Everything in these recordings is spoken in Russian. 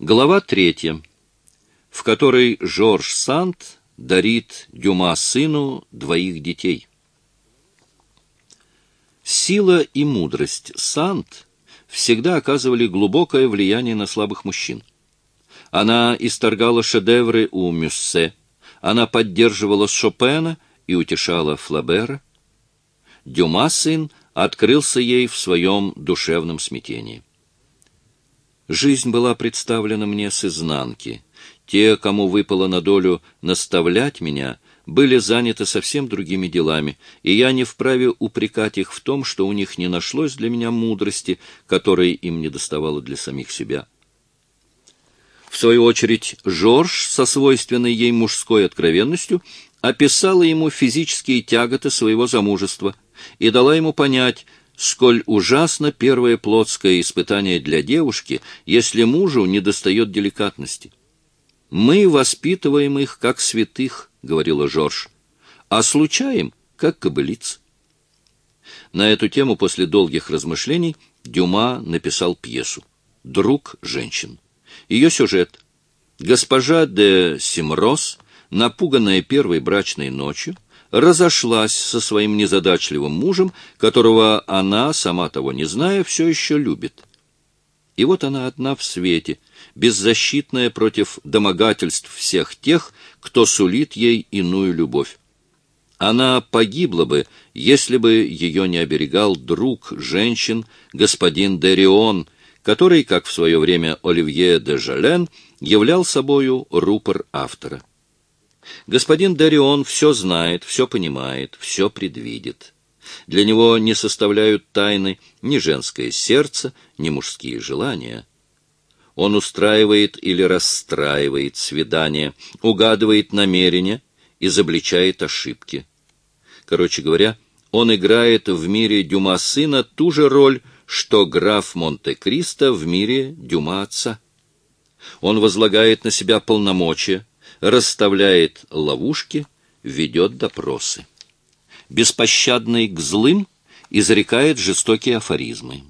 Глава третья, в которой Жорж Санд дарит Дюма сыну двоих детей. Сила и мудрость Санд всегда оказывали глубокое влияние на слабых мужчин. Она исторгала шедевры у Мюссе, она поддерживала Шопена и утешала Флабера. Дюма сын открылся ей в своем душевном смятении. Жизнь была представлена мне с изнанки. Те, кому выпало на долю наставлять меня, были заняты совсем другими делами, и я не вправе упрекать их в том, что у них не нашлось для меня мудрости, которой им не доставало для самих себя. В свою очередь, Жорж, со свойственной ей мужской откровенностью, описала ему физические тяготы своего замужества и дала ему понять, сколь ужасно первое плотское испытание для девушки, если мужу недостает деликатности. «Мы воспитываем их, как святых», — говорила Жорж, — «а случаем, как кобылиц». На эту тему после долгих размышлений Дюма написал пьесу «Друг женщин». Ее сюжет. Госпожа де Симрос, напуганная первой брачной ночью, разошлась со своим незадачливым мужем, которого она, сама того не зная, все еще любит. И вот она одна в свете, беззащитная против домогательств всех тех, кто сулит ей иную любовь. Она погибла бы, если бы ее не оберегал друг женщин, господин Дерион, который, как в свое время Оливье де Жален, являл собою рупор автора. Господин Дарион все знает, все понимает, все предвидит. Для него не составляют тайны ни женское сердце, ни мужские желания. Он устраивает или расстраивает свидания, угадывает намерения, изобличает ошибки. Короче говоря, он играет в мире Дюма сына ту же роль, что граф Монте-Кристо в мире Дюма отца. Он возлагает на себя полномочия, расставляет ловушки, ведет допросы. Беспощадный к злым изрекает жестокие афоризмы.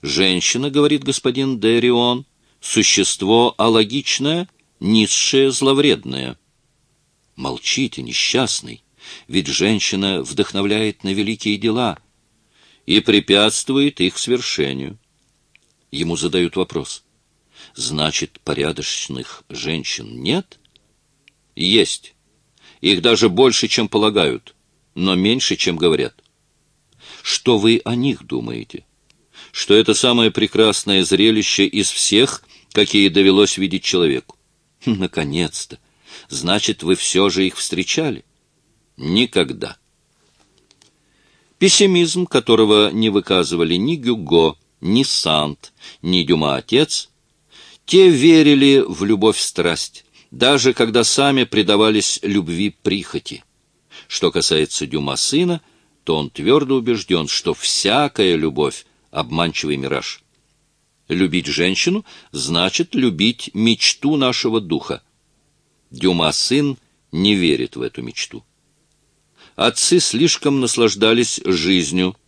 Женщина, говорит господин Дерион, существо алогичное, низшее, зловредное. Молчите, несчастный, ведь женщина вдохновляет на великие дела и препятствует их свершению. Ему задают вопрос — Значит, порядочных женщин нет? Есть. Их даже больше, чем полагают, но меньше, чем говорят. Что вы о них думаете? Что это самое прекрасное зрелище из всех, какие довелось видеть человеку? Наконец-то! Значит, вы все же их встречали? Никогда. Пессимизм, которого не выказывали ни Гюго, ни Сант, ни Дюма-отец, те верили в любовь-страсть, даже когда сами предавались любви прихоти. Что касается Дюма сына, то он твердо убежден, что всякая любовь — обманчивый мираж. Любить женщину значит любить мечту нашего духа. Дюма сын не верит в эту мечту. Отцы слишком наслаждались жизнью,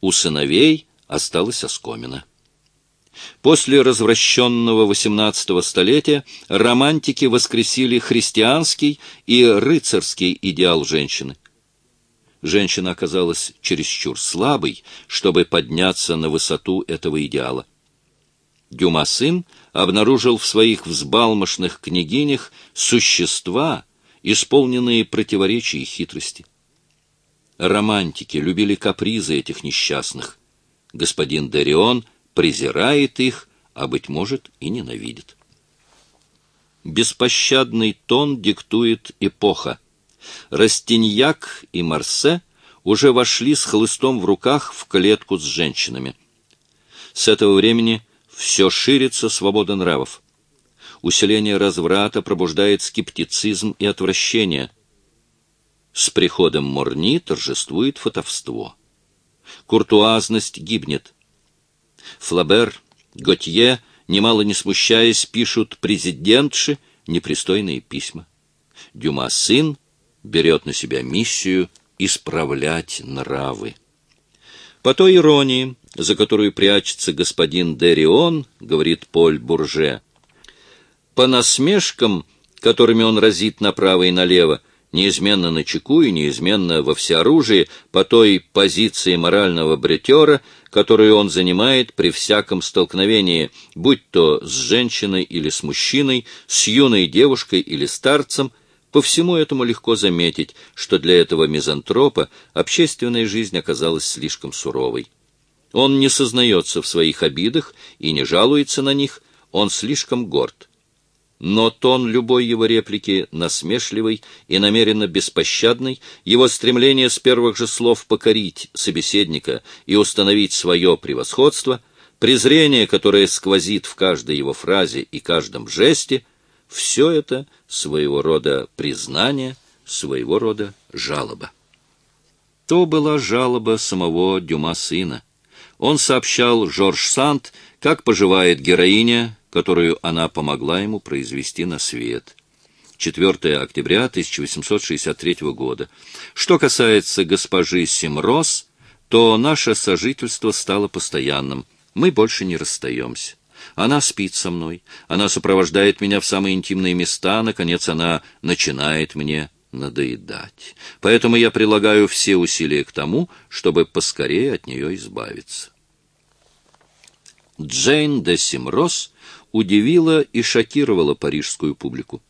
у сыновей осталась оскомина. После развращенного XVIII столетия романтики воскресили христианский и рыцарский идеал женщины. Женщина оказалась чересчур слабой, чтобы подняться на высоту этого идеала. Дюма сын обнаружил в своих взбалмошных княгинях существа, исполненные противоречий и хитрости. Романтики любили капризы этих несчастных. Господин Дарион презирает их, а, быть может, и ненавидит. Беспощадный тон диктует эпоха. Растиньяк и Марсе уже вошли с хлыстом в руках в клетку с женщинами. С этого времени все ширится свобода нравов. Усиление разврата пробуждает скептицизм и отвращение. С приходом Морни торжествует фотовство. Куртуазность гибнет. Флабер, Готье, немало не смущаясь, пишут президентши непристойные письма. Дюма сын берет на себя миссию исправлять нравы. По той иронии, за которую прячется господин Дерион, говорит Поль Бурже, По насмешкам, которыми он разит направо и налево, неизменно на чеку и неизменно во всеоружии, по той позиции морального бретера, которую он занимает при всяком столкновении, будь то с женщиной или с мужчиной, с юной девушкой или старцем, по всему этому легко заметить, что для этого мизантропа общественная жизнь оказалась слишком суровой. Он не сознается в своих обидах и не жалуется на них, он слишком горд но тон любой его реплики насмешливый и намеренно беспощадный, его стремление с первых же слов покорить собеседника и установить свое превосходство, презрение, которое сквозит в каждой его фразе и каждом жесте, все это своего рода признание, своего рода жалоба. То была жалоба самого Дюма сына. Он сообщал Жорж Санд, как поживает героиня, которую она помогла ему произвести на свет. 4 октября 1863 года. Что касается госпожи Симрос, то наше сожительство стало постоянным. Мы больше не расстаемся. Она спит со мной, она сопровождает меня в самые интимные места, наконец она начинает мне надоедать. Поэтому я прилагаю все усилия к тому, чтобы поскорее от нее избавиться. Джейн де Симрос удивила и шокировала парижскую публику.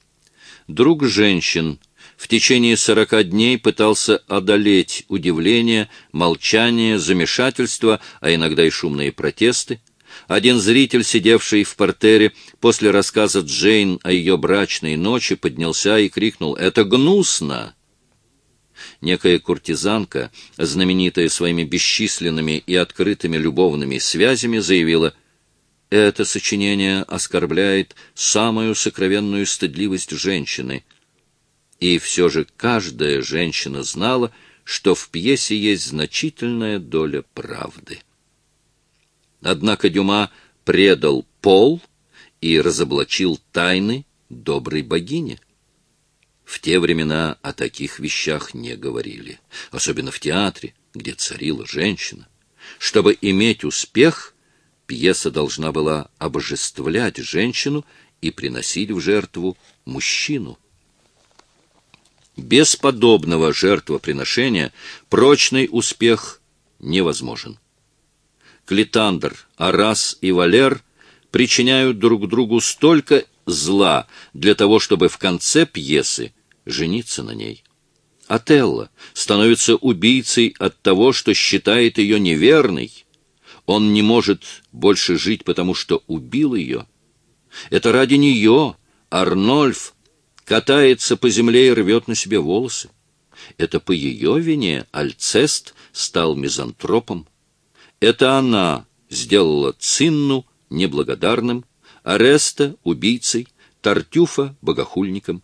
Друг женщин в течение сорока дней пытался одолеть удивление, молчание, замешательство, а иногда и шумные протесты. Один зритель, сидевший в портере, после рассказа Джейн о ее брачной ночи, поднялся и крикнул «Это гнусно!» Некая куртизанка, знаменитая своими бесчисленными и открытыми любовными связями, заявила это сочинение оскорбляет самую сокровенную стыдливость женщины. И все же каждая женщина знала, что в пьесе есть значительная доля правды. Однако Дюма предал пол и разоблачил тайны доброй богини. В те времена о таких вещах не говорили, особенно в театре, где царила женщина. Чтобы иметь успех, пьеса должна была обожествлять женщину и приносить в жертву мужчину. Без подобного жертвоприношения прочный успех невозможен. Клитандр, Арас и Валер причиняют друг другу столько зла для того, чтобы в конце пьесы жениться на ней. Отелло становится убийцей от того, что считает ее неверной, он не может больше жить, потому что убил ее. Это ради нее Арнольф катается по земле и рвет на себе волосы. Это по ее вине Альцест стал мизантропом. Это она сделала Цинну неблагодарным, Ареста — убийцей, Тартюфа — богохульником.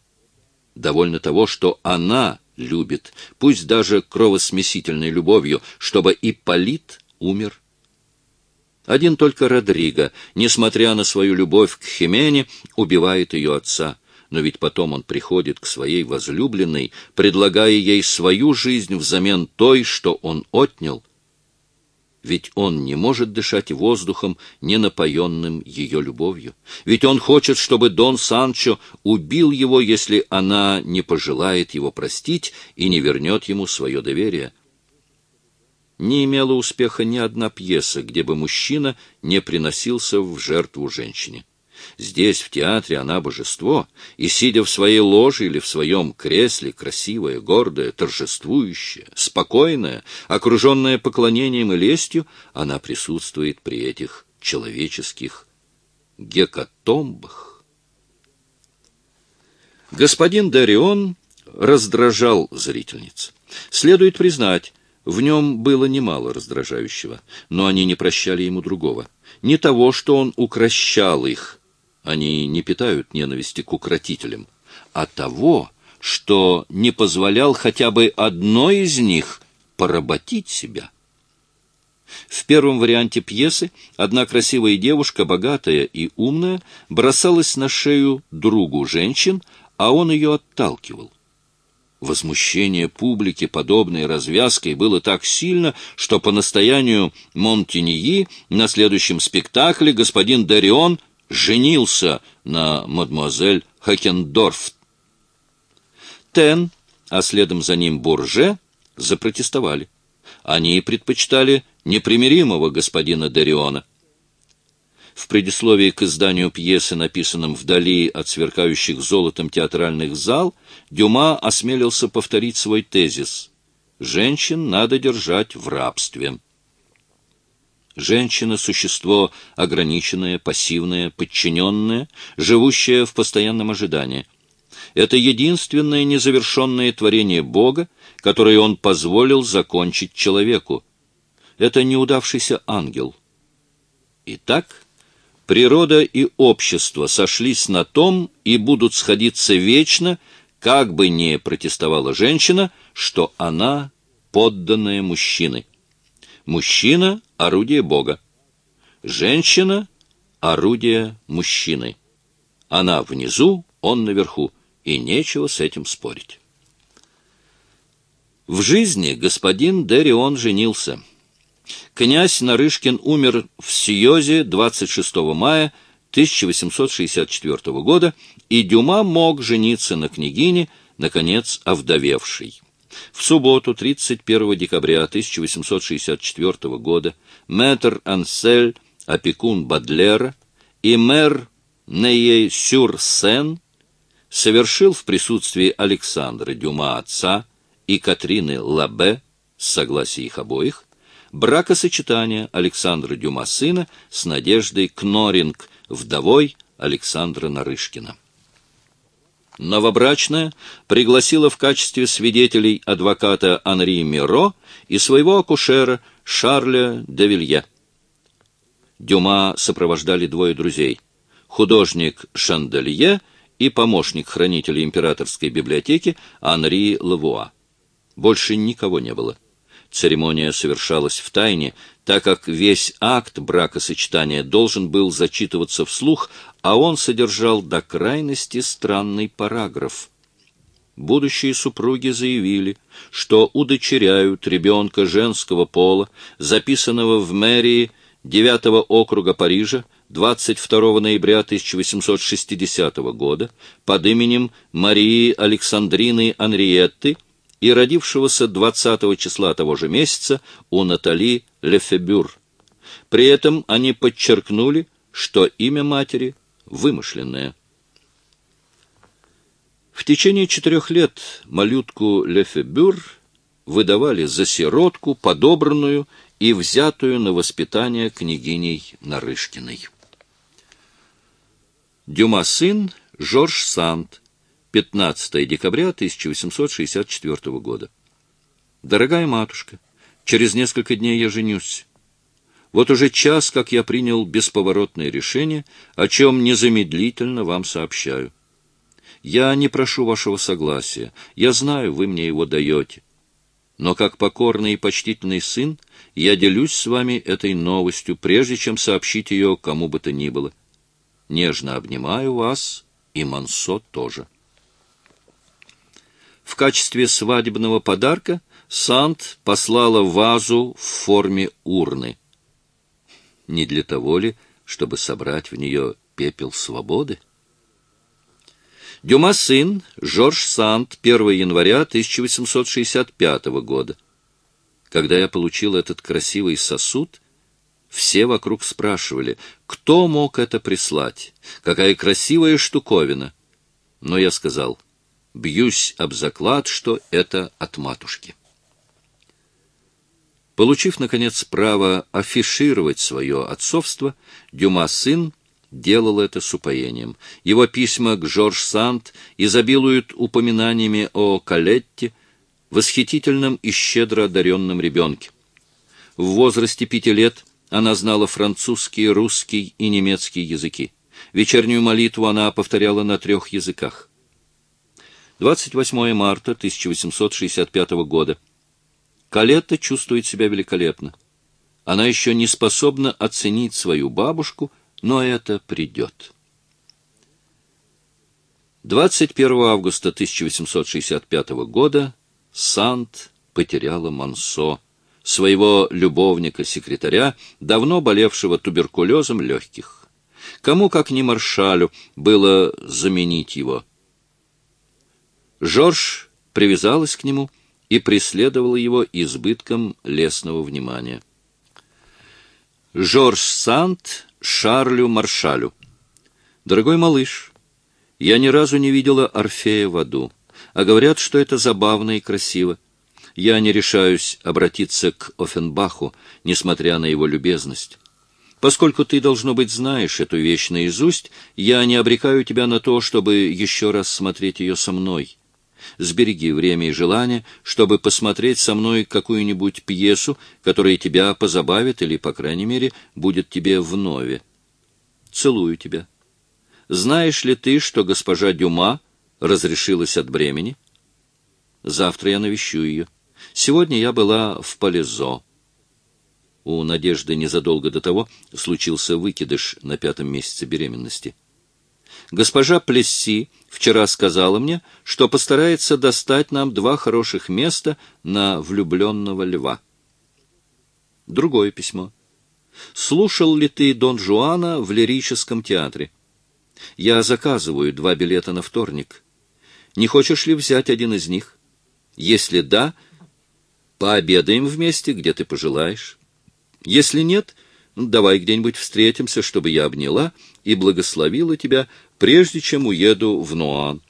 Довольно того, что она любит, пусть даже кровосмесительной любовью, чтобы Ипполит умер один только Родриго, несмотря на свою любовь к Химене, убивает ее отца. Но ведь потом он приходит к своей возлюбленной, предлагая ей свою жизнь взамен той, что он отнял. Ведь он не может дышать воздухом, не напоенным ее любовью. Ведь он хочет, чтобы Дон Санчо убил его, если она не пожелает его простить и не вернет ему свое доверие не имела успеха ни одна пьеса, где бы мужчина не приносился в жертву женщине. Здесь, в театре, она божество, и, сидя в своей ложе или в своем кресле, красивая, гордая, торжествующая, спокойная, окруженная поклонением и лестью, она присутствует при этих человеческих гекатомбах. Господин Дарион раздражал зрительниц. Следует признать, в нем было немало раздражающего, но они не прощали ему другого. Не того, что он укращал их, они не питают ненависти к укротителям, а того, что не позволял хотя бы одной из них поработить себя. В первом варианте пьесы одна красивая девушка, богатая и умная, бросалась на шею другу женщин, а он ее отталкивал. Возмущение публики подобной развязкой было так сильно, что по настоянию Монтиньи на следующем спектакле господин Дарион женился на мадемуазель Хакендорф. Тен, а следом за ним Бурже, запротестовали. Они предпочитали непримиримого господина Дариона. В предисловии к изданию пьесы, написанном вдали от сверкающих золотом театральных зал, Дюма осмелился повторить свой тезис «Женщин надо держать в рабстве». Женщина — существо ограниченное, пассивное, подчиненное, живущее в постоянном ожидании. Это единственное незавершенное творение Бога, которое Он позволил закончить человеку. Это неудавшийся ангел. Итак, природа и общество сошлись на том и будут сходиться вечно, как бы ни протестовала женщина, что она подданная мужчины. Мужчина — орудие Бога. Женщина — орудие мужчины. Она внизу, он наверху, и нечего с этим спорить. В жизни господин Дерион женился. Князь Нарышкин умер в Сиозе 26 мая 1864 года, и Дюма мог жениться на княгине, наконец овдовевшей. В субботу, 31 декабря 1864 года, мэтр Ансель, опекун Бадлера, и мэр Нее-Сюр-Сен совершил в присутствии Александра Дюма отца и Катрины Лабе, с их обоих, бракосочетание Александра Дюма сына с Надеждой Кноринг, вдовой Александра Нарышкина. Новобрачная пригласила в качестве свидетелей адвоката Анри Миро и своего акушера Шарля де Вилье. Дюма сопровождали двое друзей — художник Шанделье и помощник хранителя императорской библиотеки Анри Лавуа. Больше никого не было. Церемония совершалась в тайне, так как весь акт бракосочетания должен был зачитываться вслух, а он содержал до крайности странный параграф. Будущие супруги заявили, что удочеряют ребенка женского пола, записанного в мэрии 9 округа Парижа 22 ноября 1860 года под именем Марии Александрины Анриетты, и родившегося 20 числа того же месяца у Натали Лефебюр. При этом они подчеркнули, что имя матери вымышленное. В течение четырех лет малютку Лефебюр выдавали за сиротку, подобранную и взятую на воспитание княгиней Нарышкиной. Дюма сын Жорж Санд, 15 декабря 1864 года. Дорогая матушка, через несколько дней я женюсь. Вот уже час, как я принял бесповоротное решение, о чем незамедлительно вам сообщаю. Я не прошу вашего согласия, я знаю, вы мне его даете. Но как покорный и почтительный сын, я делюсь с вами этой новостью, прежде чем сообщить ее кому бы то ни было. Нежно обнимаю вас, и Мансо тоже. В качестве свадебного подарка Сант послала вазу в форме урны. Не для того ли, чтобы собрать в нее пепел свободы? Дюма сын Жорж Сант, 1 января 1865 года. Когда я получил этот красивый сосуд, все вокруг спрашивали, кто мог это прислать, какая красивая штуковина. Но я сказал — Бьюсь об заклад, что это от матушки. Получив, наконец, право афишировать свое отцовство, Дюма сын делал это с упоением. Его письма к Жорж Санд изобилуют упоминаниями о Калетте, восхитительном и щедро одаренном ребенке. В возрасте пяти лет она знала французский, русский и немецкий языки. Вечернюю молитву она повторяла на трех языках. 28 марта 1865 года. Калетта чувствует себя великолепно. Она еще не способна оценить свою бабушку, но это придет. 21 августа 1865 года Сант потеряла Мансо, своего любовника-секретаря, давно болевшего туберкулезом легких. Кому, как ни маршалю, было заменить его? Жорж привязалась к нему и преследовала его избытком лесного внимания. Жорж Сант Шарлю Маршалю. Дорогой малыш, я ни разу не видела Орфея в аду, а говорят, что это забавно и красиво. Я не решаюсь обратиться к Офенбаху, несмотря на его любезность. Поскольку ты, должно быть, знаешь эту вещь наизусть, я не обрекаю тебя на то, чтобы еще раз смотреть ее со мной. Сбереги время и желание, чтобы посмотреть со мной какую-нибудь пьесу, которая тебя позабавит или, по крайней мере, будет тебе вновь. Целую тебя. Знаешь ли ты, что госпожа Дюма разрешилась от бремени? Завтра я навещу ее. Сегодня я была в Полезо. У Надежды незадолго до того случился выкидыш на пятом месяце беременности. Госпожа Плесси вчера сказала мне, что постарается достать нам два хороших места на влюбленного льва. Другое письмо. Слушал ли ты Дон Жуана в лирическом театре? Я заказываю два билета на вторник. Не хочешь ли взять один из них? Если да, пообедаем вместе, где ты пожелаешь. Если нет, давай где-нибудь встретимся, чтобы я обняла и благословила тебя прежде чем уеду в Нуан.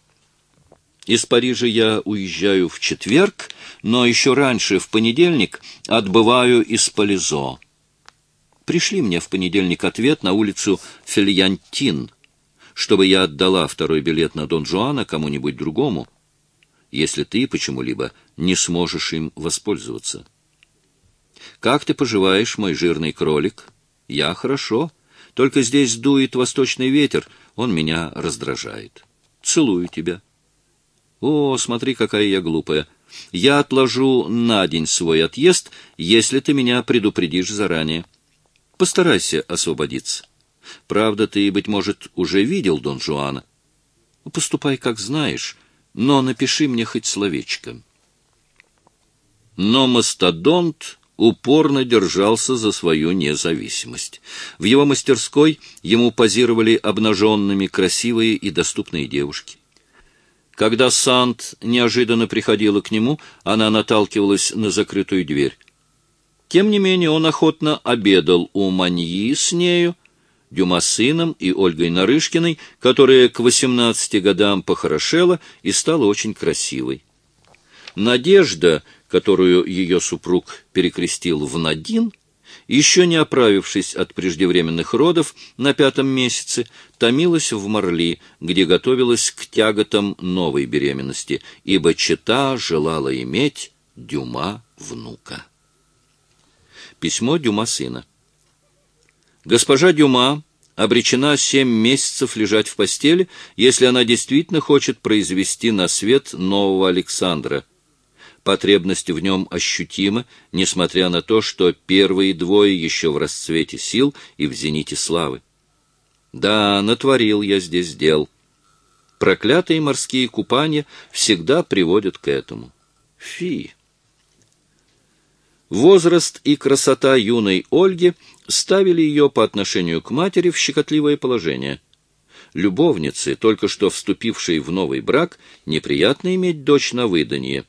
Из Парижа я уезжаю в четверг, но еще раньше, в понедельник, отбываю из Полизо. Пришли мне в понедельник ответ на улицу Фельянтин, чтобы я отдала второй билет на Дон Жуана кому-нибудь другому, если ты почему-либо не сможешь им воспользоваться. Как ты поживаешь, мой жирный кролик? Я хорошо. Только здесь дует восточный ветер, он меня раздражает. Целую тебя. О, смотри, какая я глупая. Я отложу на день свой отъезд, если ты меня предупредишь заранее. Постарайся освободиться. Правда, ты, быть может, уже видел Дон Жуана. Поступай, как знаешь, но напиши мне хоть словечко. Но мастодонт упорно держался за свою независимость. В его мастерской ему позировали обнаженными красивые и доступные девушки. Когда Сант неожиданно приходила к нему, она наталкивалась на закрытую дверь. Тем не менее он охотно обедал у Маньи с нею, Дюма сыном и Ольгой Нарышкиной, которая к восемнадцати годам похорошела и стала очень красивой. Надежда — которую ее супруг перекрестил в Надин, еще не оправившись от преждевременных родов на пятом месяце, томилась в Марли, где готовилась к тяготам новой беременности, ибо чета желала иметь Дюма внука. Письмо Дюма сына. Госпожа Дюма обречена семь месяцев лежать в постели, если она действительно хочет произвести на свет нового Александра — потребность в нем ощутима, несмотря на то, что первые двое еще в расцвете сил и в зените славы. Да, натворил я здесь дел. Проклятые морские купания всегда приводят к этому. Фи! Возраст и красота юной Ольги ставили ее по отношению к матери в щекотливое положение. Любовницы, только что вступившей в новый брак, неприятно иметь дочь на выданье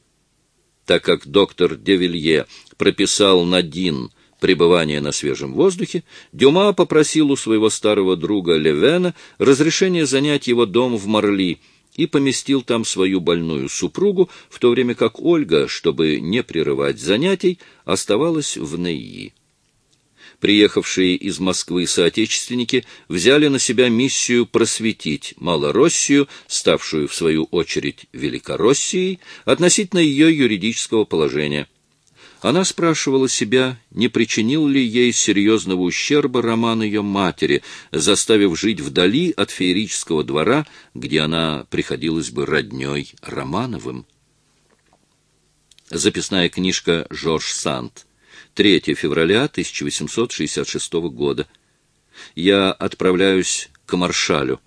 так как доктор Девилье прописал Надин пребывание на свежем воздухе, Дюма попросил у своего старого друга Левена разрешение занять его дом в Марли и поместил там свою больную супругу, в то время как Ольга, чтобы не прерывать занятий, оставалась в Нейи приехавшие из Москвы соотечественники взяли на себя миссию просветить Малороссию, ставшую в свою очередь Великороссией, относительно ее юридического положения. Она спрашивала себя, не причинил ли ей серьезного ущерба роман ее матери, заставив жить вдали от феерического двора, где она приходилась бы родней Романовым. Записная книжка Жорж Санд 3 февраля 1866 года. Я отправляюсь к маршалю.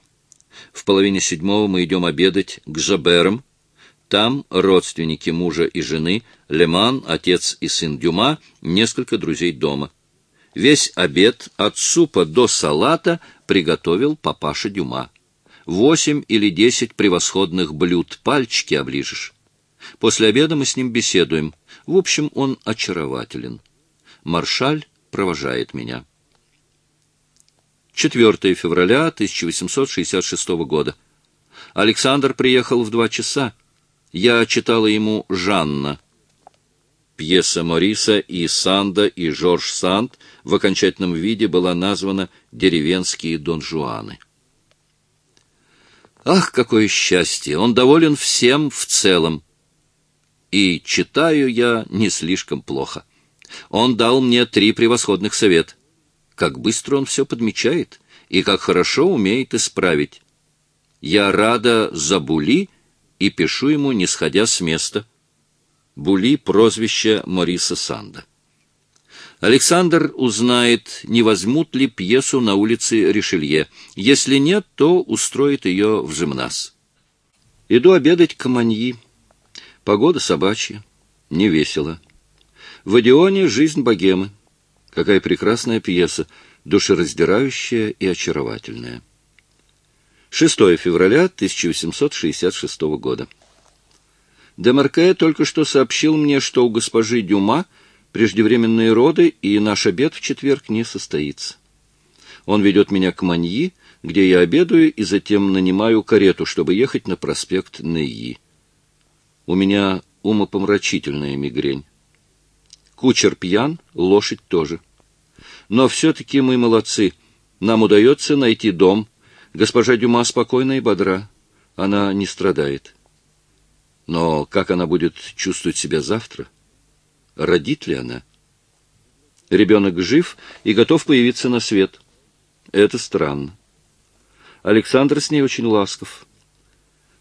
В половине седьмого мы идем обедать к Жаберам. Там родственники мужа и жены, Леман, отец и сын Дюма, несколько друзей дома. Весь обед от супа до салата приготовил папаша Дюма. Восемь или десять превосходных блюд, пальчики оближешь. После обеда мы с ним беседуем. В общем, он очарователен. Маршаль провожает меня. 4 февраля 1866 года. Александр приехал в два часа. Я читала ему «Жанна». Пьеса Мориса и Санда и Жорж Санд в окончательном виде была названа «Деревенские донжуаны». Ах, какое счастье! Он доволен всем в целом. И читаю я не слишком плохо. Он дал мне три превосходных совета. Как быстро он все подмечает и как хорошо умеет исправить. Я рада за Були и пишу ему, не сходя с места. Були — прозвище Мориса Санда. Александр узнает, не возьмут ли пьесу на улице Ришелье. Если нет, то устроит ее в жимназ. Иду обедать к Маньи. Погода собачья, не весело. В Одионе жизнь богемы. Какая прекрасная пьеса, душераздирающая и очаровательная. 6 февраля 1866 года. Демарке только что сообщил мне, что у госпожи Дюма — преждевременные роды, и наш обед в четверг не состоится. Он ведет меня к Маньи, где я обедаю и затем нанимаю карету, чтобы ехать на проспект Нейи. У меня умопомрачительная мигрень. Кучер пьян, лошадь тоже. Но все-таки мы молодцы. Нам удается найти дом. Госпожа Дюма спокойна и бодра. Она не страдает. Но как она будет чувствовать себя завтра? — родит ли она. Ребенок жив и готов появиться на свет. Это странно. Александр с ней очень ласков.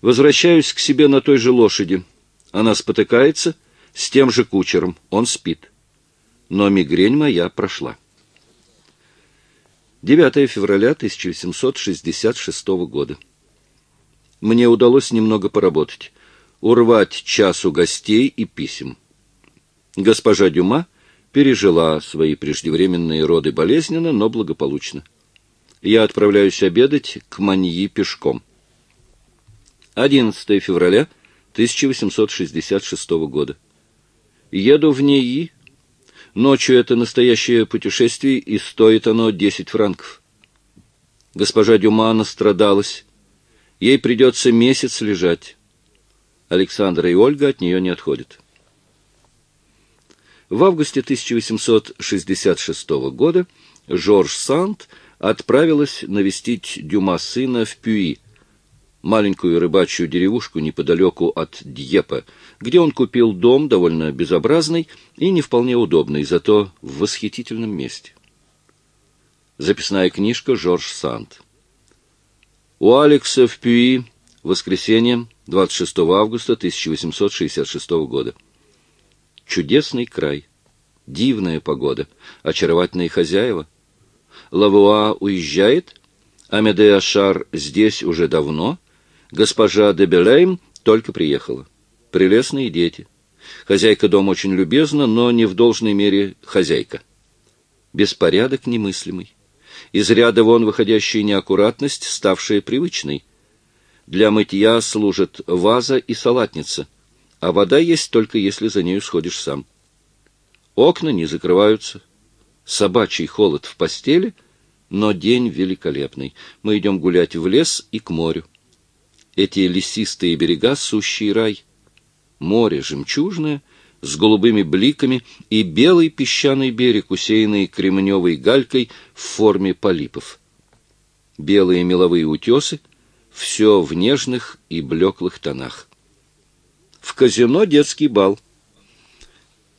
Возвращаюсь к себе на той же лошади. Она спотыкается с тем же кучером. Он спит. Но мигрень моя прошла. 9 февраля 1866 года. Мне удалось немного поработать, урвать часу гостей и писем. Госпожа Дюма пережила свои преждевременные роды болезненно, но благополучно. Я отправляюсь обедать к Маньи пешком. 11 февраля 1866 года. Еду в НИИ. Ночью это настоящее путешествие, и стоит оно 10 франков. Госпожа Дюма настрадалась. Ей придется месяц лежать. Александра и Ольга от нее не отходят. В августе 1866 года Жорж Санд отправилась навестить Дюма сына в Пюи, маленькую рыбачью деревушку неподалеку от Дьепа, где он купил дом довольно безобразный и не вполне удобный, зато в восхитительном месте. Записная книжка Жорж Санд. У Алекса в Пюи, воскресенье, 26 августа 1866 года. Чудесный край, дивная погода, очаровательные хозяева. Лавуа уезжает, а Медеашар здесь уже давно, госпожа де Белейм только приехала. Прелестные дети. Хозяйка дома очень любезна, но не в должной мере хозяйка. Беспорядок немыслимый. Из ряда вон выходящая неаккуратность, ставшая привычной. Для мытья служат ваза и салатница — а вода есть только если за нею сходишь сам. Окна не закрываются. Собачий холод в постели, но день великолепный. Мы идем гулять в лес и к морю. Эти лесистые берега — сущий рай. Море жемчужное, с голубыми бликами и белый песчаный берег, усеянный кремневой галькой в форме полипов. Белые меловые утесы — все в нежных и блеклых тонах в казино детский бал.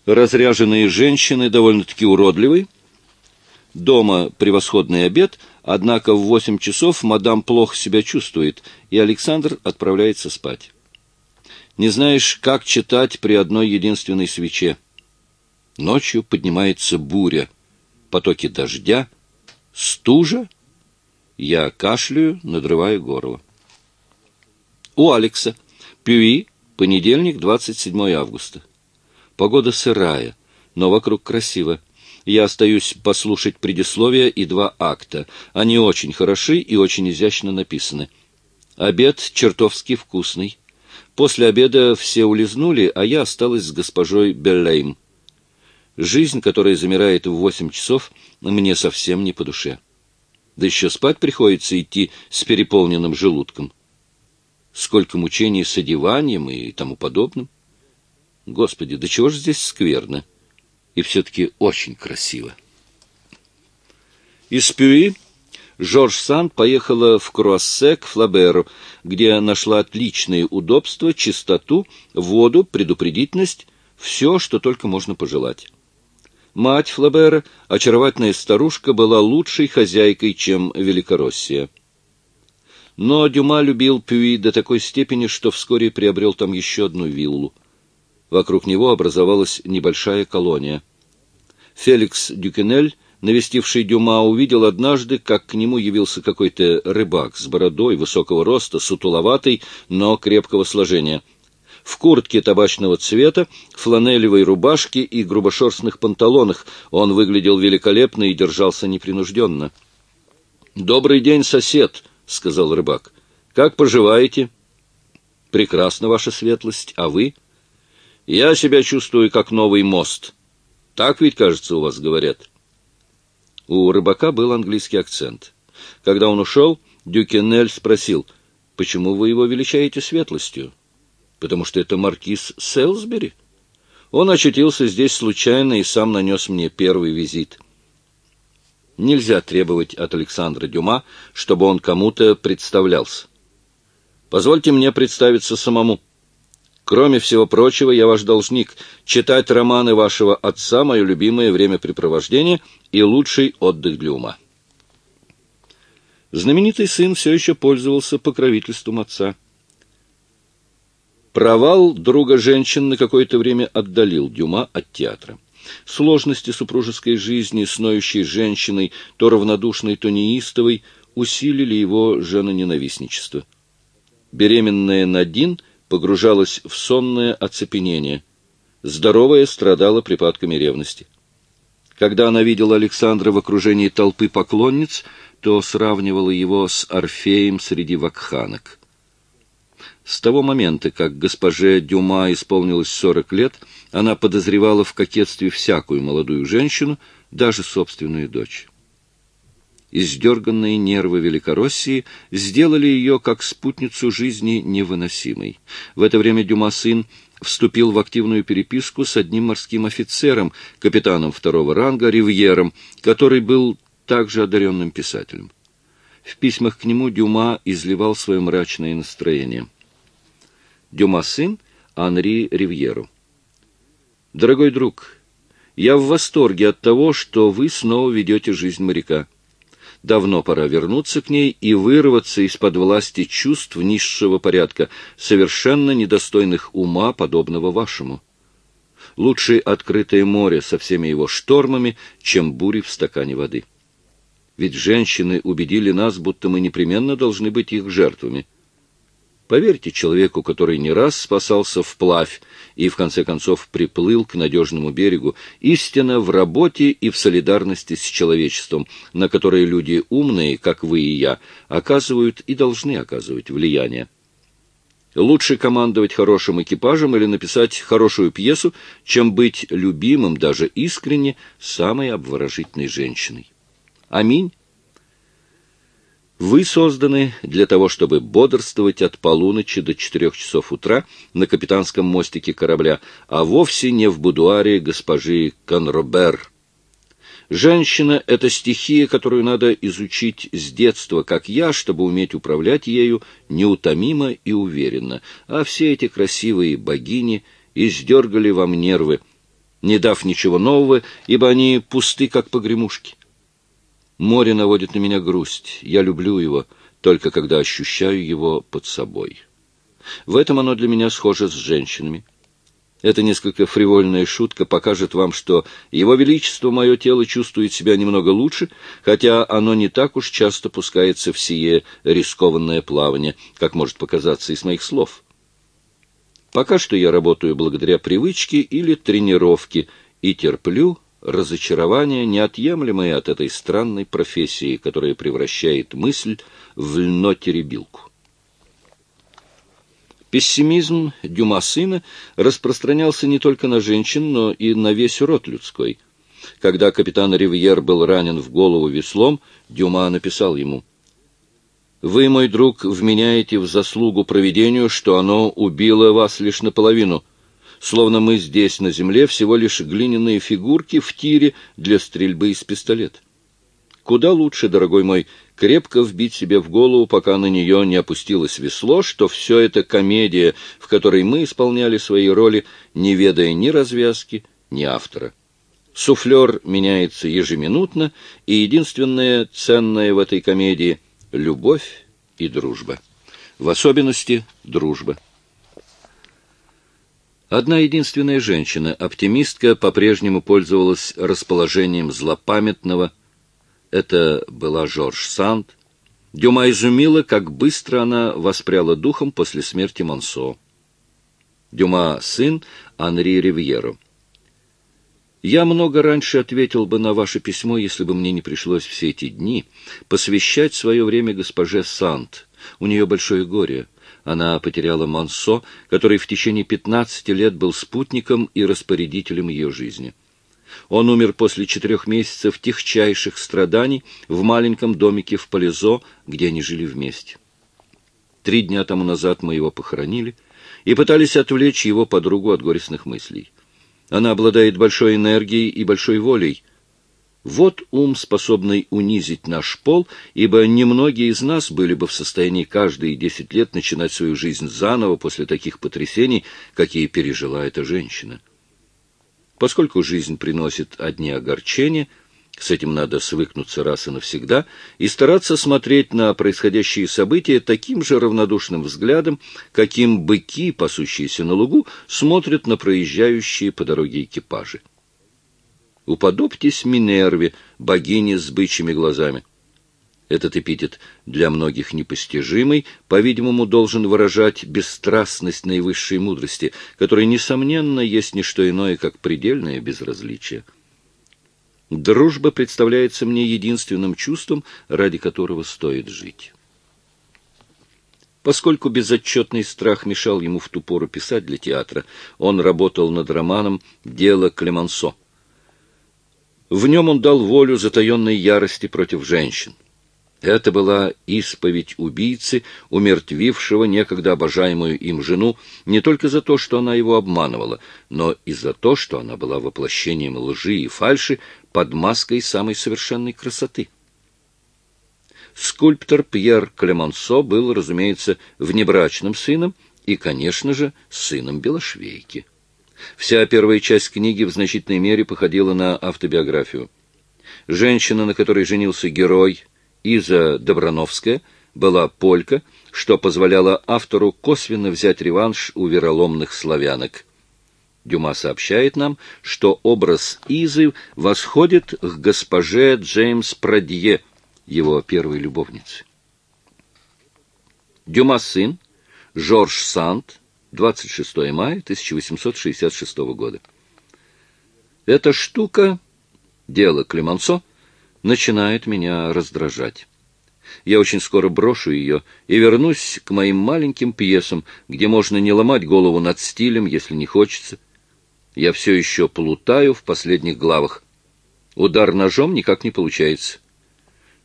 Разряженные женщины довольно-таки уродливые. Дома превосходный обед, однако в восемь часов мадам плохо себя чувствует, и Александр отправляется спать. Не знаешь, как читать при одной единственной свече. Ночью поднимается буря, потоки дождя, стужа. Я кашляю, надрывая горло. У Алекса. Пюи Понедельник, 27 августа. Погода сырая, но вокруг красиво. я остаюсь послушать предисловие и два акта. Они очень хороши и очень изящно написаны. Обед чертовски вкусный. После обеда все улизнули, а я осталась с госпожой Беллейм. Жизнь, которая замирает в восемь часов, мне совсем не по душе. Да еще спать приходится идти с переполненным желудком. Сколько мучений с одеванием и тому подобным. Господи, да чего же здесь скверно? И все-таки очень красиво. Из Пюи Жорж Санд поехала в Круассе к Флаберу, где нашла отличные удобства, чистоту, воду, предупредительность, все, что только можно пожелать. Мать Флабера, очаровательная старушка, была лучшей хозяйкой, чем Великороссия. Но Дюма любил Пюи до такой степени, что вскоре приобрел там еще одну виллу. Вокруг него образовалась небольшая колония. Феликс Дюкенель, навестивший Дюма, увидел однажды, как к нему явился какой-то рыбак с бородой, высокого роста, сутуловатый, но крепкого сложения — в куртке табачного цвета, фланелевой рубашке и грубошерстных панталонах. Он выглядел великолепно и держался непринужденно. — Добрый день, сосед, — сказал рыбак. — Как поживаете? — Прекрасно, ваша светлость. А вы? — Я себя чувствую, как новый мост. Так ведь, кажется, у вас говорят. У рыбака был английский акцент. Когда он ушел, Дюкенель спросил, — Почему вы его величаете светлостью? — потому что это маркиз Селсбери. Он очутился здесь случайно и сам нанес мне первый визит. Нельзя требовать от Александра Дюма, чтобы он кому-то представлялся. Позвольте мне представиться самому. Кроме всего прочего, я ваш должник. Читать романы вашего отца — мое любимое времяпрепровождение и лучший отдых для ума. Знаменитый сын все еще пользовался покровительством отца. Провал друга женщин на какое-то время отдалил Дюма от театра. Сложности супружеской жизни с женщиной, то равнодушной, то неистовой, усилили его женоненавистничество. Беременная Надин погружалась в сонное оцепенение. Здоровая страдала припадками ревности. Когда она видела Александра в окружении толпы поклонниц, то сравнивала его с Орфеем среди вакханок. С того момента, как госпоже Дюма исполнилось сорок лет, она подозревала в кокетстве всякую молодую женщину, даже собственную дочь. Издерганные нервы Великороссии сделали ее как спутницу жизни невыносимой. В это время Дюма сын вступил в активную переписку с одним морским офицером, капитаном второго ранга, Ривьером, который был также одаренным писателем. В письмах к нему Дюма изливал свое мрачное настроение. Дюма сын Анри Ривьеру. Дорогой друг, я в восторге от того, что вы снова ведете жизнь моряка. Давно пора вернуться к ней и вырваться из-под власти чувств низшего порядка, совершенно недостойных ума, подобного вашему. Лучше открытое море со всеми его штормами, чем бури в стакане воды. Ведь женщины убедили нас, будто мы непременно должны быть их жертвами. Поверьте человеку, который не раз спасался вплавь и, в конце концов, приплыл к надежному берегу, истина в работе и в солидарности с человечеством, на которое люди умные, как вы и я, оказывают и должны оказывать влияние. Лучше командовать хорошим экипажем или написать хорошую пьесу, чем быть любимым, даже искренне, самой обворожительной женщиной. Аминь. Вы созданы для того, чтобы бодрствовать от полуночи до четырех часов утра на капитанском мостике корабля, а вовсе не в будуаре госпожи Конробер. Женщина — это стихия, которую надо изучить с детства, как я, чтобы уметь управлять ею неутомимо и уверенно. А все эти красивые богини издергали вам нервы, не дав ничего нового, ибо они пусты, как погремушки. Море наводит на меня грусть. Я люблю его, только когда ощущаю его под собой. В этом оно для меня схоже с женщинами. Эта несколько фривольная шутка покажет вам, что Его Величество, мое тело, чувствует себя немного лучше, хотя оно не так уж часто пускается в сие рискованное плавание, как может показаться из моих слов. Пока что я работаю благодаря привычке или тренировке и терплю разочарование, неотъемлемое от этой странной профессии, которая превращает мысль в льно-теребилку. Пессимизм Дюма сына распространялся не только на женщин, но и на весь род людской. Когда капитан Ривьер был ранен в голову веслом, Дюма написал ему «Вы, мой друг, вменяете в заслугу провидению, что оно убило вас лишь наполовину, словно мы здесь, на земле, всего лишь глиняные фигурки в тире для стрельбы из пистолета. Куда лучше, дорогой мой, крепко вбить себе в голову, пока на нее не опустилось весло, что все это комедия, в которой мы исполняли свои роли, не ведая ни развязки, ни автора. Суфлер меняется ежеминутно, и единственное ценное в этой комедии — любовь и дружба. В особенности дружба. Одна единственная женщина, оптимистка, по-прежнему пользовалась расположением злопамятного, это была Жорж Санд. Дюма изумила, как быстро она воспряла духом после смерти Монсо. Дюма — сын Анри Ривьеро. Я много раньше ответил бы на ваше письмо, если бы мне не пришлось все эти дни посвящать свое время госпоже Санд. У нее большое горе. Она потеряла Монсо, который в течение пятнадцати лет был спутником и распорядителем ее жизни. Он умер после четырех месяцев тихчайших страданий в маленьком домике в Полизо, где они жили вместе. Три дня тому назад мы его похоронили и пытались отвлечь его подругу от горестных мыслей. Она обладает большой энергией и большой волей. Вот ум, способный унизить наш пол, ибо немногие из нас были бы в состоянии каждые десять лет начинать свою жизнь заново после таких потрясений, какие пережила эта женщина. Поскольку жизнь приносит одни огорчения, с этим надо свыкнуться раз и навсегда и стараться смотреть на происходящие события таким же равнодушным взглядом, каким быки, пасущиеся на лугу, смотрят на проезжающие по дороге экипажи. Уподобьтесь Минерве, богине с бычьими глазами. Этот эпитет для многих непостижимый, по-видимому, должен выражать бесстрастность наивысшей мудрости, которая, несомненно, есть не что иное, как предельное безразличие. Дружба представляется мне единственным чувством, ради которого стоит жить. Поскольку безотчетный страх мешал ему в ту пору писать для театра, он работал над романом «Дело Клемансо». В нем он дал волю затаенной ярости против женщин. Это была исповедь убийцы, умертвившего некогда обожаемую им жену, не только за то, что она его обманывала, но и за то, что она была воплощением лжи и фальши под маской самой совершенной красоты. Скульптор Пьер Клемансо был, разумеется, внебрачным сыном и, конечно же, сыном Белошвейки. Вся первая часть книги в значительной мере походила на автобиографию. Женщина, на которой женился герой, Иза Добрановская была полька, что позволяло автору косвенно взять реванш у вероломных славянок. Дюма сообщает нам, что образ Изы восходит к госпоже Джеймс Прадье, его первой любовнице. Дюма сын, Жорж Санд, 26 мая 1866 года. Эта штука, дело Клемансо, начинает меня раздражать. Я очень скоро брошу ее и вернусь к моим маленьким пьесам, где можно не ломать голову над стилем, если не хочется. Я все еще плутаю в последних главах. Удар ножом никак не получается.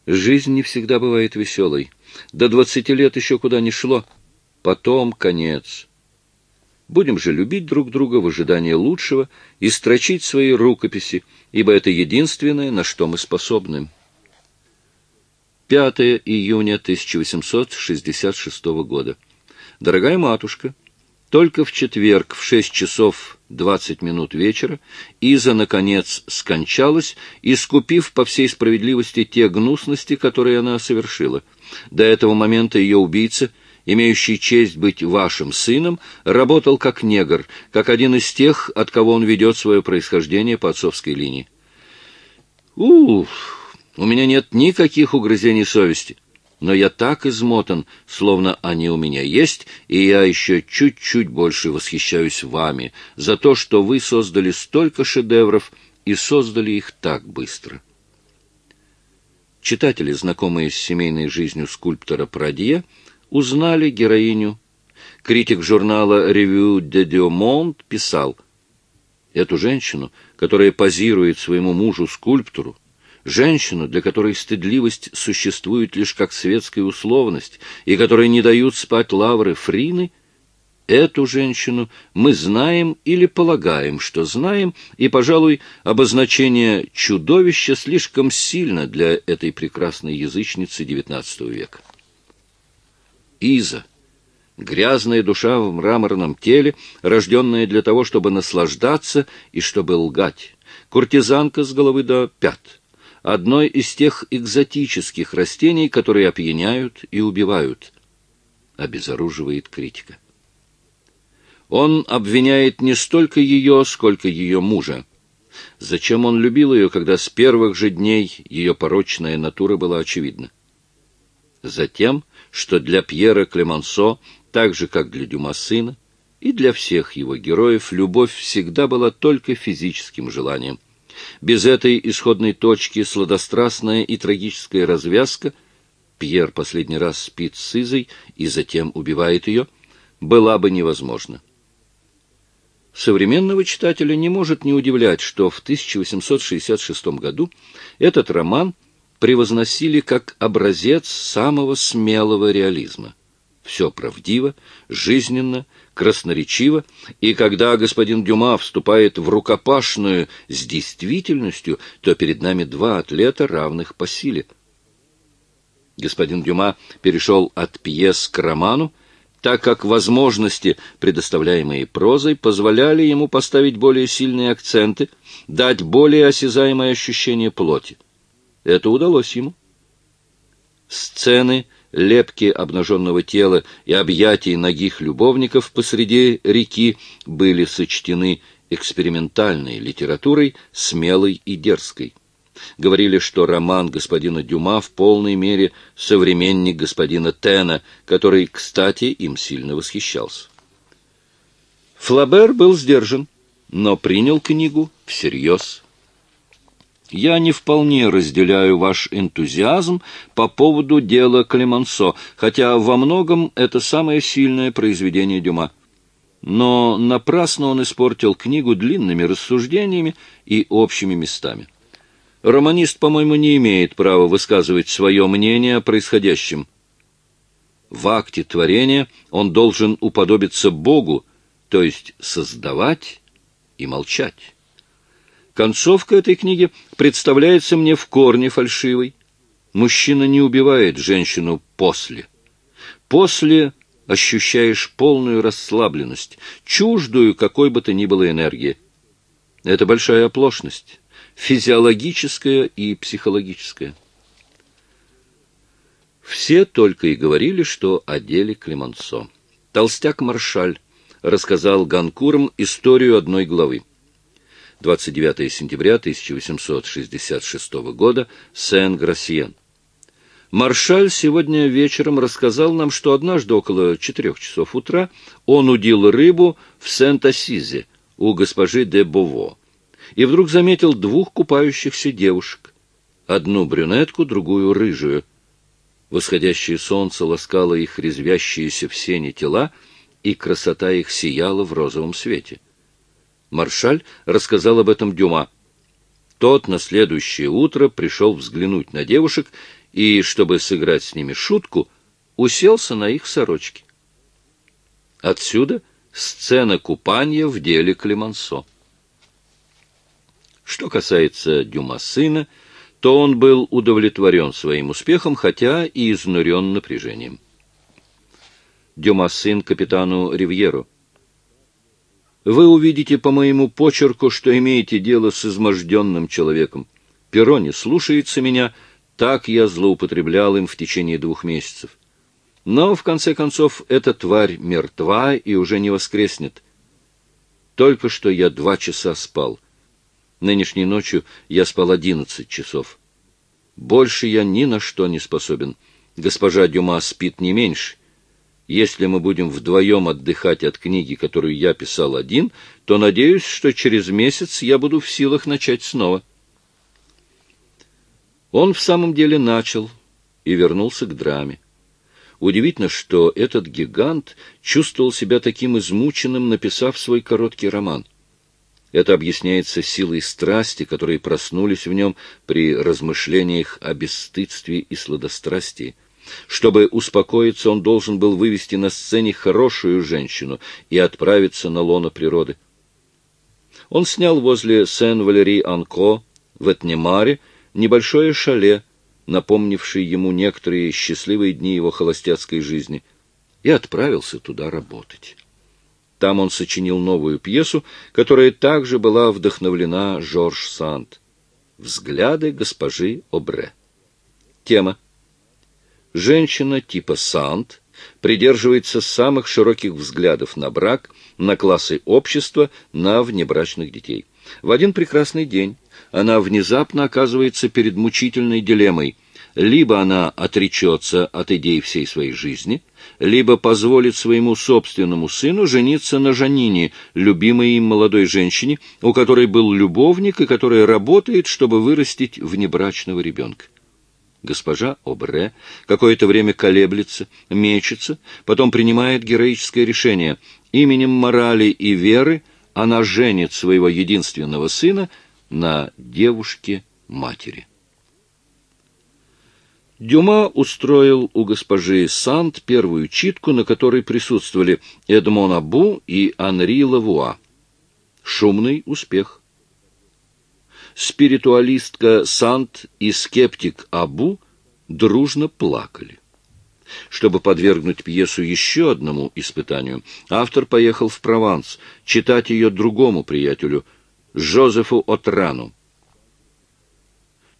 Жизнь не всегда бывает веселой. До двадцати лет еще куда ни шло. Потом конец. Будем же любить друг друга в ожидании лучшего и строчить свои рукописи, ибо это единственное, на что мы способны. 5 июня 1866 года. Дорогая матушка, только в четверг в 6 часов 20 минут вечера Иза, наконец, скончалась, искупив по всей справедливости те гнусности, которые она совершила. До этого момента ее убийца — имеющий честь быть вашим сыном, работал как негр, как один из тех, от кого он ведет свое происхождение по отцовской линии. Ух, у меня нет никаких угрызений совести, но я так измотан, словно они у меня есть, и я еще чуть-чуть больше восхищаюсь вами за то, что вы создали столько шедевров и создали их так быстро. Читатели, знакомые с семейной жизнью скульптора Прадье, узнали героиню. Критик журнала «Ревю де Диомонт» писал, «Эту женщину, которая позирует своему мужу-скульптору, женщину, для которой стыдливость существует лишь как светская условность и которой не дают спать лавры Фрины, Эту женщину мы знаем или полагаем, что знаем, и, пожалуй, обозначение «чудовище» слишком сильно для этой прекрасной язычницы XIX века. Иза, грязная душа в мраморном теле, рожденная для того, чтобы наслаждаться и чтобы лгать, куртизанка с головы до пят, одной из тех экзотических растений, которые опьяняют и убивают, обезоруживает критика. Он обвиняет не столько ее, сколько ее мужа. Зачем он любил ее, когда с первых же дней ее порочная натура была очевидна? Затем, что для Пьера Клемансо, так же, как для Дюма сына, и для всех его героев любовь всегда была только физическим желанием. Без этой исходной точки сладострастная и трагическая развязка Пьер последний раз спит с Изой и затем убивает ее, была бы невозможна. Современного читателя не может не удивлять, что в 1866 году этот роман превозносили как образец самого смелого реализма. Все правдиво, жизненно, красноречиво, и когда господин Дюма вступает в рукопашную с действительностью, то перед нами два атлета, равных по силе. Господин Дюма перешел от пьес к роману, так как возможности, предоставляемые прозой, позволяли ему поставить более сильные акценты, дать более осязаемое ощущение плоти. Это удалось ему. Сцены лепки обнаженного тела и объятий ногих любовников посреди реки были сочтены экспериментальной литературой, смелой и дерзкой. Говорили, что роман господина Дюма в полной мере современник господина Тена, который, кстати, им сильно восхищался. Флабер был сдержан, но принял книгу всерьез. Я не вполне разделяю ваш энтузиазм по поводу дела Клемансо, хотя во многом это самое сильное произведение Дюма. Но напрасно он испортил книгу длинными рассуждениями и общими местами. Романист, по-моему, не имеет права высказывать свое мнение о происходящем. В акте творения он должен уподобиться Богу, то есть создавать и молчать. Концовка этой книги представляется мне в корне фальшивой. Мужчина не убивает женщину после. После ощущаешь полную расслабленность, чуждую какой бы то ни было энергии. Это большая оплошность физиологическое и психологическое. Все только и говорили, что о деле Клемансо. Толстяк Маршаль рассказал Ганкурам историю одной главы. 29 сентября 1866 года, Сен-Грасьен. Маршаль сегодня вечером рассказал нам, что однажды около четырех часов утра он удил рыбу в Сент-Ассизе у госпожи де Бово и вдруг заметил двух купающихся девушек. Одну брюнетку, другую рыжую. Восходящее солнце ласкало их резвящиеся в сене тела, и красота их сияла в розовом свете. Маршаль рассказал об этом Дюма. Тот на следующее утро пришел взглянуть на девушек и, чтобы сыграть с ними шутку, уселся на их сорочки. Отсюда сцена купания в деле Клемансо. Что касается Дюма сына, то он был удовлетворен своим успехом, хотя и изнурен напряжением. Дюма сын капитану Ривьеру. Вы увидите по моему почерку, что имеете дело с изможденным человеком. Перо не слушается меня, так я злоупотреблял им в течение двух месяцев. Но, в конце концов, эта тварь мертва и уже не воскреснет. Только что я два часа спал — Нынешней ночью я спал одиннадцать часов. Больше я ни на что не способен. Госпожа Дюма спит не меньше. Если мы будем вдвоем отдыхать от книги, которую я писал один, то надеюсь, что через месяц я буду в силах начать снова. Он в самом деле начал и вернулся к драме. Удивительно, что этот гигант чувствовал себя таким измученным, написав свой короткий роман. Это объясняется силой страсти, которые проснулись в нем при размышлениях о бесстыдстве и сладострастии. Чтобы успокоиться, он должен был вывести на сцене хорошую женщину и отправиться на лоно природы. Он снял возле Сен-Валери-Анко в Этнемаре небольшое шале, напомнившее ему некоторые счастливые дни его холостяцкой жизни, и отправился туда работать. Там он сочинил новую пьесу, которая также была вдохновлена Жорж Санд. «Взгляды госпожи Обре». Тема. Женщина типа Санд придерживается самых широких взглядов на брак, на классы общества, на внебрачных детей. В один прекрасный день она внезапно оказывается перед мучительной дилеммой. Либо она отречется от идей всей своей жизни, либо позволит своему собственному сыну жениться на Жанине, любимой им молодой женщине, у которой был любовник и которая работает, чтобы вырастить внебрачного ребенка. Госпожа Обре какое-то время колеблется, мечется, потом принимает героическое решение. Именем морали и веры она женит своего единственного сына — на девушке-матери. Дюма устроил у госпожи Санд первую читку, на которой присутствовали Эдмон Абу и Анри Лавуа. Шумный успех. Спиритуалистка Санд и скептик Абу дружно плакали. Чтобы подвергнуть пьесу еще одному испытанию, автор поехал в Прованс читать ее другому приятелю – Жозефу Отрану.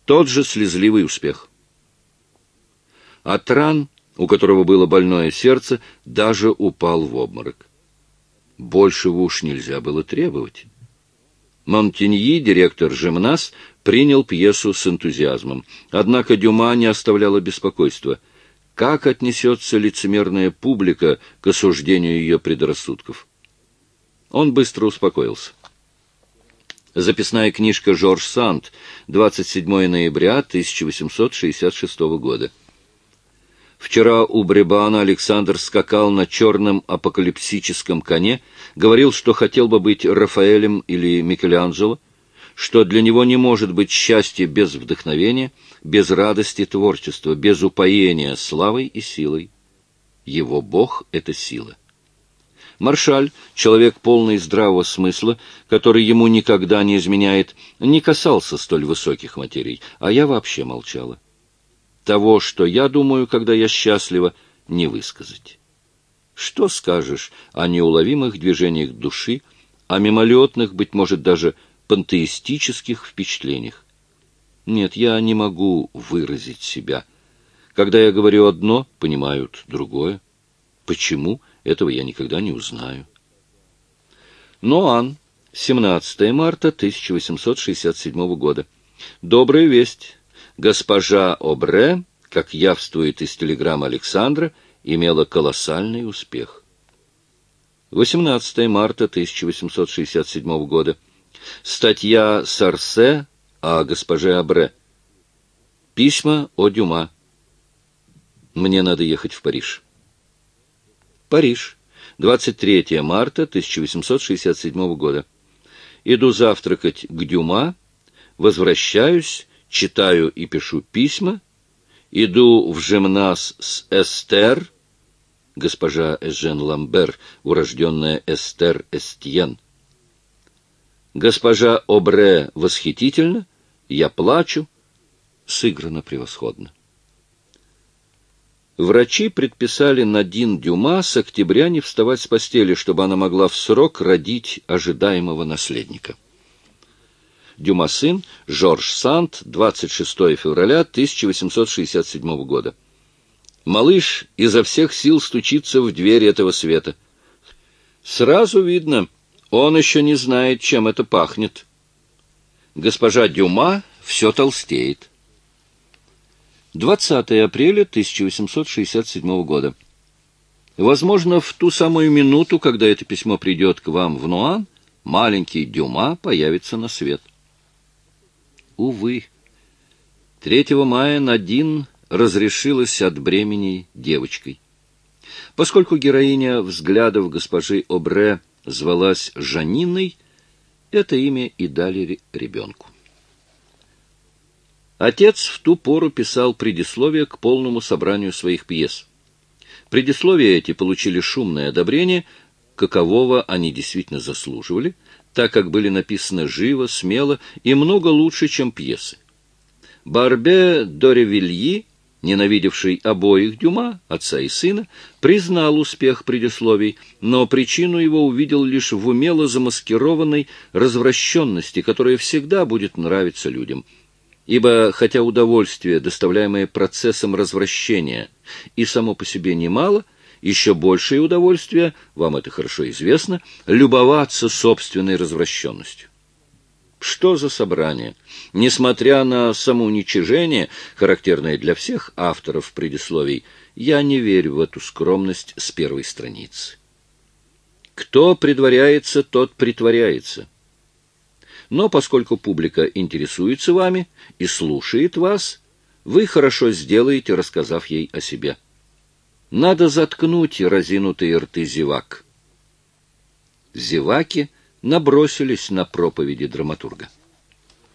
Тот же слезливый успех. Отран, у которого было больное сердце, даже упал в обморок. Большего уж нельзя было требовать. Монтеньи, директор «Жемнас», принял пьесу с энтузиазмом. Однако Дюма не оставляло беспокойства. Как отнесется лицемерная публика к осуждению ее предрассудков? Он быстро успокоился. Записная книжка Жорж Санд, 27 ноября 1866 года. Вчера у Бребана Александр скакал на черном апокалипсическом коне, говорил, что хотел бы быть Рафаэлем или Микеланджело, что для него не может быть счастья без вдохновения, без радости творчества, без упоения славой и силой. Его Бог — это сила. Маршаль, человек полный здравого смысла, который ему никогда не изменяет, не касался столь высоких материй, а я вообще молчала. Того, что я думаю, когда я счастлива, не высказать. Что скажешь о неуловимых движениях души, о мимолетных, быть может, даже пантеистических впечатлениях? Нет, я не могу выразить себя. Когда я говорю одно, понимают другое. Почему? Этого я никогда не узнаю. Ноан, 17 марта 1867 года. Добрая весть. Госпожа Обре, как явствует из телеграммы Александра, имела колоссальный успех. 18 марта 1867 года. Статья Сарсе о госпоже Абре. Письма о Дюма. Мне надо ехать в Париж. Париж, 23 марта 1867 года. Иду завтракать к Дюма, возвращаюсь, читаю и пишу письма, иду в Жемнас с Эстер, госпожа Эжен Ламбер, урожденная Эстер Эстьен. Госпожа Обре восхитительна, я плачу, сыграно превосходно. Врачи предписали Надин Дюма с октября не вставать с постели, чтобы она могла в срок родить ожидаемого наследника. Дюма сын Жорж Сант, 26 февраля 1867 года. Малыш изо всех сил стучится в дверь этого света. Сразу видно, он еще не знает, чем это пахнет. Госпожа Дюма все толстеет. 20 апреля 1867 года. Возможно, в ту самую минуту, когда это письмо придет к вам в Нуан, маленький Дюма появится на свет. Увы, 3 мая Надин разрешилась от бремени девочкой. Поскольку героиня взглядов госпожи Обре звалась Жаниной, это имя и дали ребенку. Отец в ту пору писал предисловие к полному собранию своих пьес. Предисловия эти получили шумное одобрение, какового они действительно заслуживали, так как были написаны живо, смело и много лучше, чем пьесы. Барбе Доревильи, ненавидевший обоих Дюма, отца и сына, признал успех предисловий, но причину его увидел лишь в умело замаскированной развращенности, которая всегда будет нравиться людям – Ибо хотя удовольствие, доставляемое процессом развращения, и само по себе немало, еще большее удовольствие, вам это хорошо известно, любоваться собственной развращенностью. Что за собрание? Несмотря на самоуничижение, характерное для всех авторов предисловий, я не верю в эту скромность с первой страницы. Кто предваряется, тот притворяется. Но поскольку публика интересуется вами и слушает вас, вы хорошо сделаете, рассказав ей о себе. Надо заткнуть разинутые рты зевак. Зеваки набросились на проповеди драматурга.